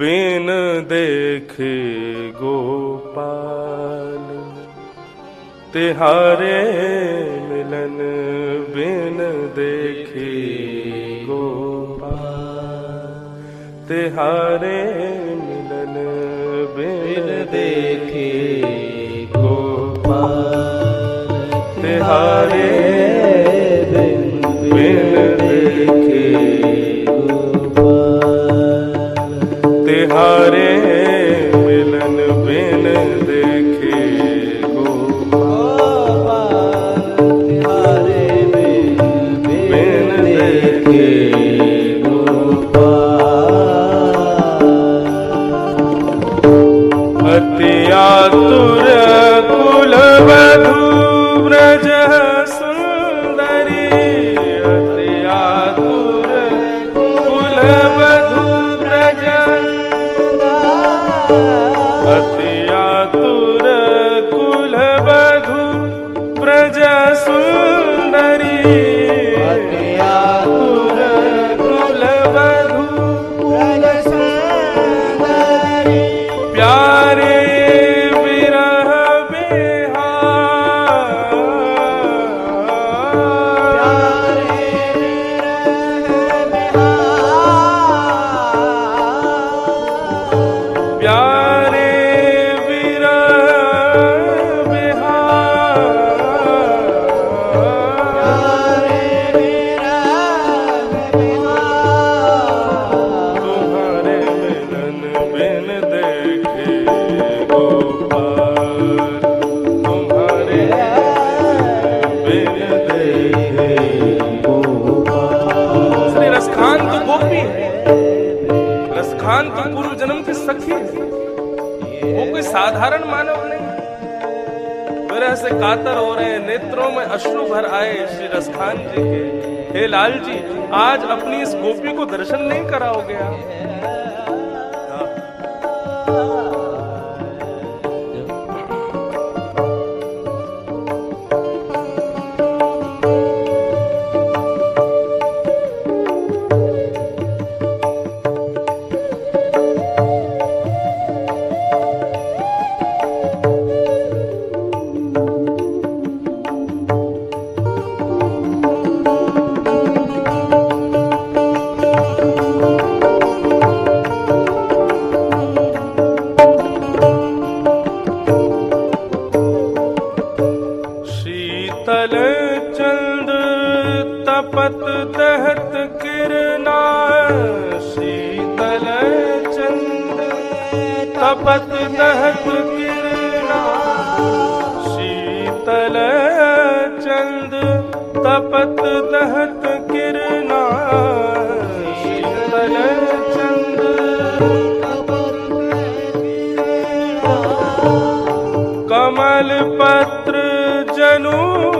बिन देखे गोपाल तिहारे मिलन बिन देखे गोपाल तिहारे मिलन बिन देखे गोपाल तिहारे बिन देखे बिन देखे अति आतुर कुल वधु व्रज सुंदरी। अति आतुर कुल सखी है। वो कोई साधारण मानव नहीं। विरह से कातर हो रहे नेत्रों में अश्रु भर आए श्री रसखान जी के। हे लाल जी, आज अपनी इस गोपी को दर्शन नहीं कराओगे आप? Ah! ਤਲ ਚੰਦ ਤਪਤ ਤਹਤ ਕਿਰਨਾ ਸੀਤਲ ਚੰਦ ਤਪਤ ਤਹਤ ਕਿਰਨਾ ਸੀਤਲ ਚੰਦ ਤਪਤ ਤਹਤ ਕਿਰਨਾ ਸੀਤਲ ਚੰਦ ਕਮਲ ਪੱਤਰ ਜਨੂ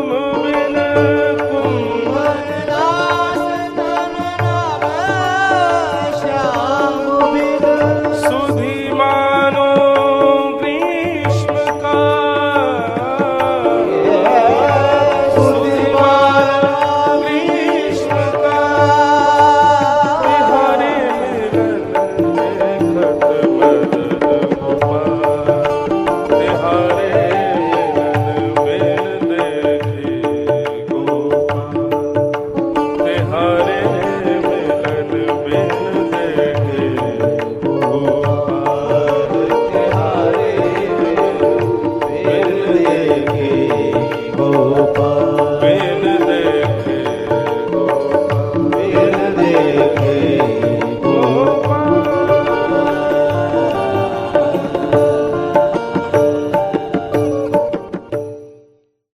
Olha.